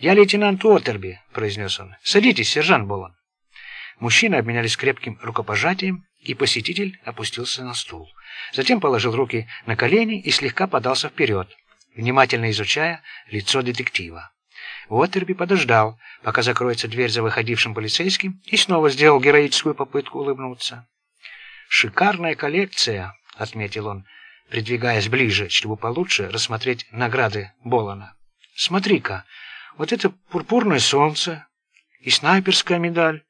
«Я лейтенант Уотерби», — произнес он. «Садитесь, сержант Болон». Мужчины обменялись крепким рукопожатием, и посетитель опустился на стул. Затем положил руки на колени и слегка подался вперед, внимательно изучая лицо детектива. Уотерби подождал, пока закроется дверь за выходившим полицейским, и снова сделал героическую попытку улыбнуться. «Шикарная коллекция», — отметил он, придвигаясь ближе, чтобы получше рассмотреть награды Болана. «Смотри-ка, вот это пурпурное солнце и снайперская медаль,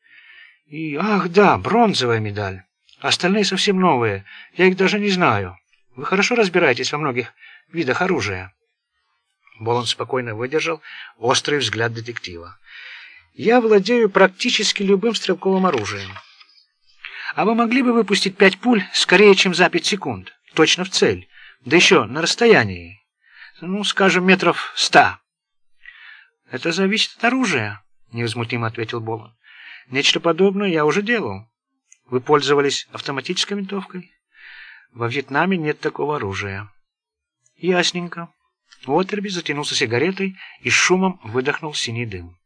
и, ах да, бронзовая медаль. Остальные совсем новые, я их даже не знаю. Вы хорошо разбираетесь во многих видах оружия». Болон спокойно выдержал острый взгляд детектива. «Я владею практически любым стрелковым оружием. А вы могли бы выпустить пять пуль скорее, чем за пять секунд? Точно в цель. Да еще на расстоянии. Ну, скажем, метров ста». «Это зависит от оружия», — невозмутимо ответил Болон. Нечто подобное я уже делал. Вы пользовались автоматической винтовкой? Во Вьетнаме нет такого оружия. Ясненько. Уотерби затянулся сигаретой и шумом выдохнул синий дым.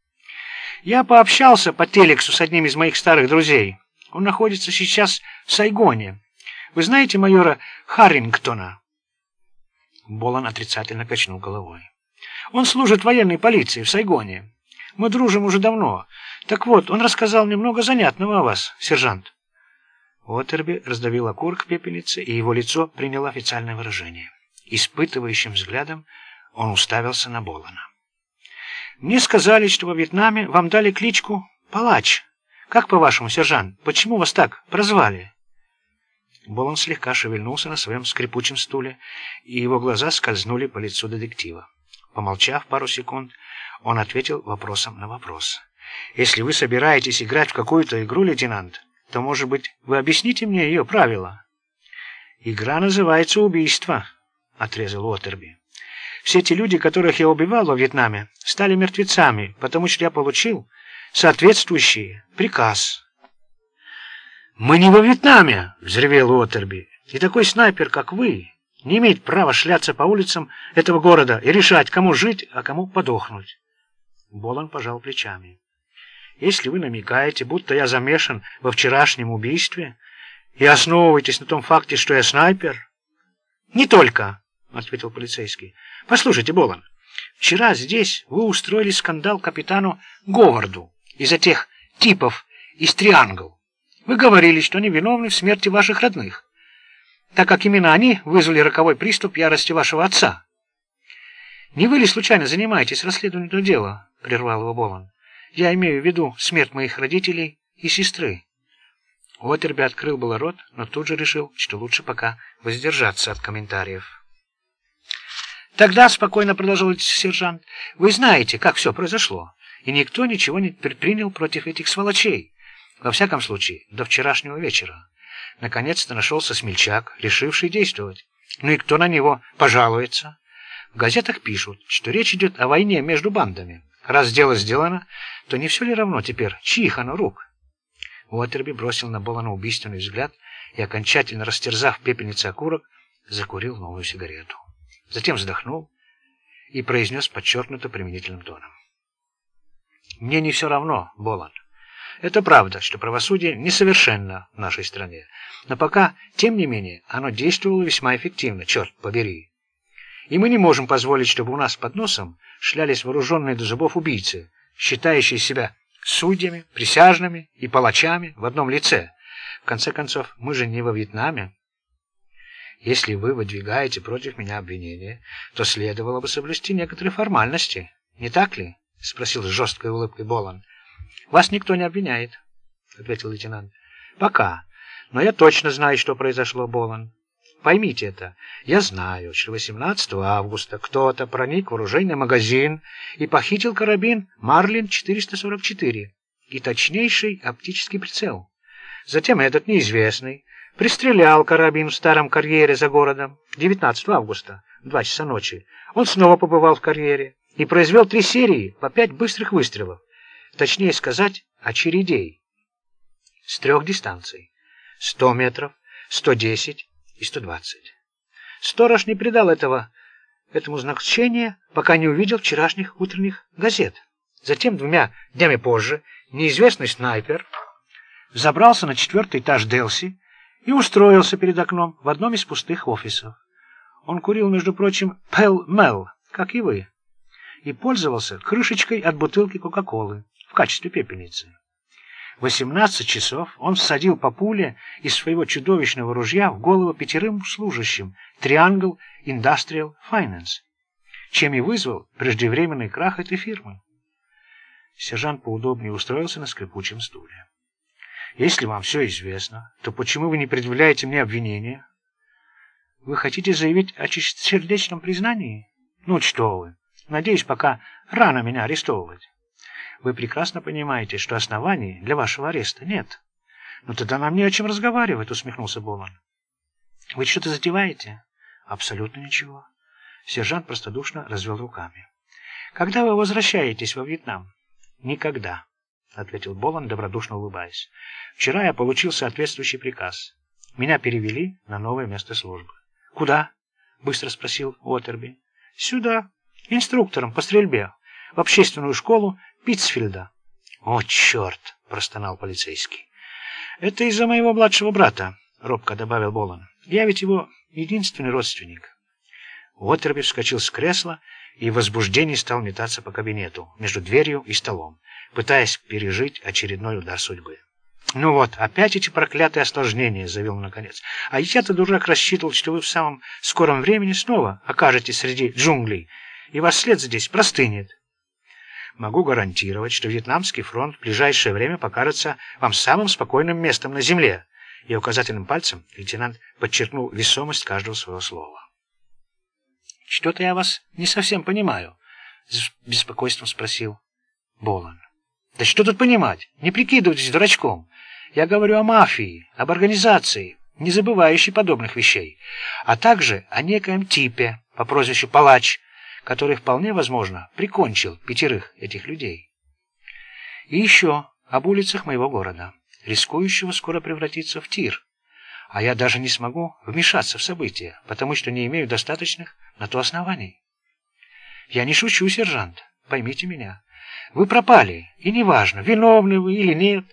Я пообщался по телексу с одним из моих старых друзей. Он находится сейчас в Сайгоне. Вы знаете майора Харрингтона? Болон отрицательно качнул головой. Он служит военной полиции в Сайгоне. Мы дружим уже давно. Так вот, он рассказал мне много занятного о вас, сержант. Уотерби раздавил окурок пепельницы, и его лицо приняло официальное выражение. Испытывающим взглядом он уставился на Болана. «Мне сказали, что во Вьетнаме вам дали кличку Палач. Как по-вашему, сержант, почему вас так прозвали?» Болан слегка шевельнулся на своем скрипучем стуле, и его глаза скользнули по лицу детектива. Помолчав пару секунд, он ответил вопросом на вопрос. «Если вы собираетесь играть в какую-то игру, лейтенант, то, может быть, вы объясните мне ее правила?» «Игра называется убийство», — отрезал Уотерби. «Все те люди, которых я убивал во Вьетнаме, стали мертвецами, потому что я получил соответствующий приказ». «Мы не во Вьетнаме!» — взревел Уотерби. «И такой снайпер, как вы, не имеет права шляться по улицам этого города и решать, кому жить, а кому подохнуть. Болон пожал плечами. Если вы намекаете, будто я замешан во вчерашнем убийстве, и основываетесь на том факте, что я снайпер... Не только, ответил полицейский. Послушайте, Болон, вчера здесь вы устроили скандал капитану Говарду из-за тех типов из Триангл. Вы говорили, что они виновны в смерти ваших родных так как именно они вызвали роковой приступ ярости вашего отца. «Не вы ли случайно занимаетесь расследованием этого дела?» — прервал его Болон. «Я имею в виду смерть моих родителей и сестры». Уотерби открыл было рот, но тут же решил, что лучше пока воздержаться от комментариев. «Тогда, — спокойно продолжил сержант, — вы знаете, как все произошло, и никто ничего не предпринял против этих сволочей, во всяком случае, до вчерашнего вечера. Наконец-то нашелся смельчак, решивший действовать. Ну и кто на него пожалуется? В газетах пишут, что речь идет о войне между бандами. Раз дело сделано, то не все ли равно теперь, чьих оно рук? Уотерби бросил на Болана убийственный взгляд и, окончательно растерзав пепельницы окурок, закурил новую сигарету. Затем вздохнул и произнес подчеркнуто применительным тоном. «Мне не все равно, Болан. Это правда, что правосудие несовершенно в нашей стране, но пока, тем не менее, оно действовало весьма эффективно, черт побери. И мы не можем позволить, чтобы у нас под носом шлялись вооруженные до зубов убийцы, считающие себя судьями, присяжными и палачами в одном лице. В конце концов, мы же не во Вьетнаме. Если вы выдвигаете против меня обвинения, то следовало бы соблюсти некоторые формальности, не так ли? — спросил с жесткой улыбкой Болан. «Вас никто не обвиняет», — ответил лейтенант. «Пока. Но я точно знаю, что произошло, Болан. Поймите это. Я знаю, что 18 августа кто-то проник в оружейный магазин и похитил карабин «Марлин-444» и точнейший оптический прицел. Затем этот неизвестный пристрелял карабин в старом карьере за городом 19 августа в 2 часа ночи. Он снова побывал в карьере и произвел три серии по пять быстрых выстрелов точнее сказать, очередей с трех дистанций – 100 метров, 110 и 120. Сторож не придал этого, этому значения, пока не увидел вчерашних утренних газет. Затем, двумя днями позже, неизвестный снайпер забрался на четвертый этаж Делси и устроился перед окном в одном из пустых офисов. Он курил, между прочим, Пэл-Мел, как и вы, и пользовался крышечкой от бутылки Кока-Колы качестве пепельницы. В 18 часов он всадил по пуле из своего чудовищного ружья в голову пятерым служащим Triangle Industrial Finance, чем и вызвал преждевременный крах этой фирмы. Сержант поудобнее устроился на скрипучем стуле. «Если вам все известно, то почему вы не предъявляете мне обвинения?» «Вы хотите заявить о чистосердечном признании?» «Ну что вы! Надеюсь, пока рано меня арестовывать». «Вы прекрасно понимаете, что оснований для вашего ареста нет». «Ну тогда нам не о чем разговаривать», — усмехнулся Болан. «Вы что-то затеваете?» «Абсолютно ничего». Сержант простодушно развел руками. «Когда вы возвращаетесь во Вьетнам?» «Никогда», — ответил Болан, добродушно улыбаясь. «Вчера я получил соответствующий приказ. Меня перевели на новое место службы». «Куда?» — быстро спросил Уотерби. «Сюда. Инструктором по стрельбе. В общественную школу Питцфилда». «О, черт!» — простонал полицейский. «Это из-за моего младшего брата», — робко добавил Болан. «Я ведь его единственный родственник». Уотерби вскочил с кресла и в возбуждении стал метаться по кабинету, между дверью и столом, пытаясь пережить очередной удар судьбы. «Ну вот, опять эти проклятые осложнения», — заявил он наконец. «А я-то, дурак, рассчитывал, что вы в самом скором времени снова окажетесь среди джунглей, и ваш след здесь простынет». «Могу гарантировать, что Вьетнамский фронт в ближайшее время покажется вам самым спокойным местом на земле», и указательным пальцем лейтенант подчеркнул весомость каждого своего слова. «Что-то я вас не совсем понимаю», — с беспокойством спросил Болан. «Да что тут понимать? Не прикидывайтесь дурачком. Я говорю о мафии, об организации, не забывающей подобных вещей, а также о некоем типе по прозвищу Палач, который вполне возможно прикончил пятерых этих людей. И еще об улицах моего города, рискующего скоро превратиться в тир а я даже не смогу вмешаться в события, потому что не имею достаточных на то оснований. Я не шучу, сержант, поймите меня. Вы пропали, и неважно, виновны вы или нет,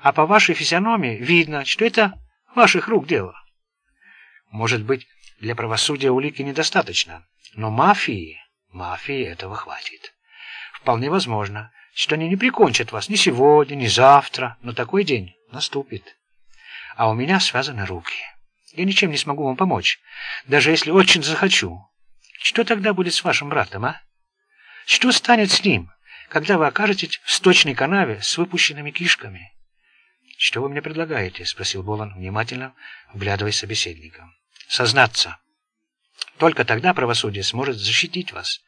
а по вашей физиономии видно, что это ваших рук дело. Может быть, для правосудия улики недостаточно, но мафии, мафии этого хватит. Вполне возможно, что они не прикончат вас ни сегодня, ни завтра, но такой день наступит а у меня связаны руки. Я ничем не смогу вам помочь, даже если очень захочу. Что тогда будет с вашим братом, а? Что станет с ним, когда вы окажетесь в сточной канаве с выпущенными кишками? — Что вы мне предлагаете? — спросил Болон, внимательно вглядывая собеседника. — Сознаться. Только тогда правосудие сможет защитить вас.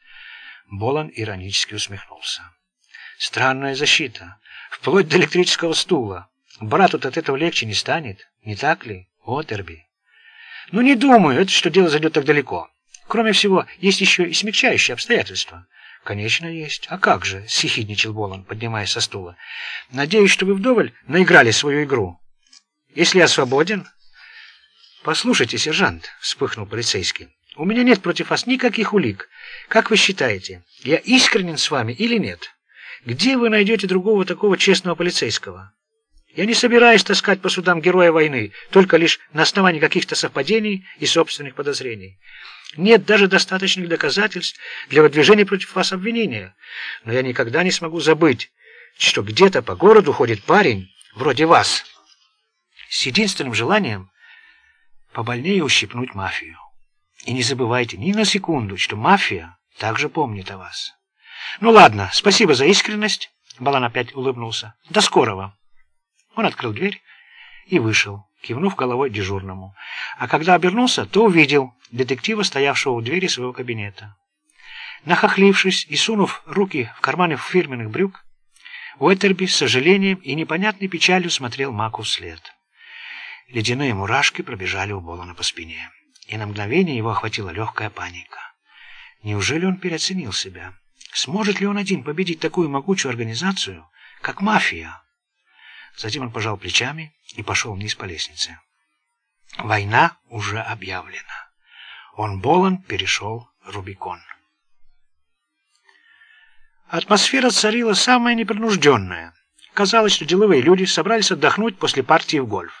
Болон иронически усмехнулся. — Странная защита, вплоть до электрического стула. Брату-то от этого легче не станет, не так ли, Отерби? Ну, не думаю, это что дело зайдет так далеко. Кроме всего, есть еще и смягчающие обстоятельства. Конечно, есть. А как же, съехидничал Болон, поднимаясь со стула. Надеюсь, что вы вдоволь наиграли свою игру. Если я свободен... Послушайте, сержант, вспыхнул полицейский. У меня нет против вас никаких улик. Как вы считаете, я искренен с вами или нет? Где вы найдете другого такого честного полицейского? Я не собираюсь таскать по судам героя войны, только лишь на основании каких-то совпадений и собственных подозрений. Нет даже достаточных доказательств для выдвижения против вас обвинения. Но я никогда не смогу забыть, что где-то по городу ходит парень вроде вас, с единственным желанием побольнее ущипнуть мафию. И не забывайте ни на секунду, что мафия также помнит о вас. Ну ладно, спасибо за искренность. Балан опять улыбнулся. До скорого. Он открыл дверь и вышел, кивнув головой дежурному. А когда обернулся, то увидел детектива, стоявшего у двери своего кабинета. Нахохлившись и сунув руки в карманы фирменных брюк, Уэттерби с сожалением и непонятной печалью смотрел Маку вслед. Ледяные мурашки пробежали у Болона по спине, и на мгновение его охватила легкая паника. Неужели он переоценил себя? Сможет ли он один победить такую могучую организацию, как мафия? Затем он пожал плечами и пошел вниз по лестнице. Война уже объявлена. Он Болон перешел Рубикон. Атмосфера царила самая непринужденная. Казалось, что деловые люди собрались отдохнуть после партии в гольф.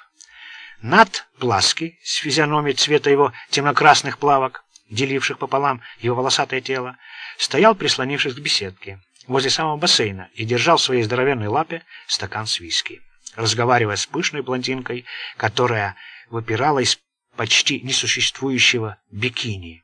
Над Пласки, с физиономией цвета его темно-красных плавок, деливших пополам его волосатое тело, стоял, прислонившись к беседке, возле самого бассейна и держал в своей здоровенной лапе стакан с виски, разговаривая с пышной блондинкой, которая выпирала из почти несуществующего бикини.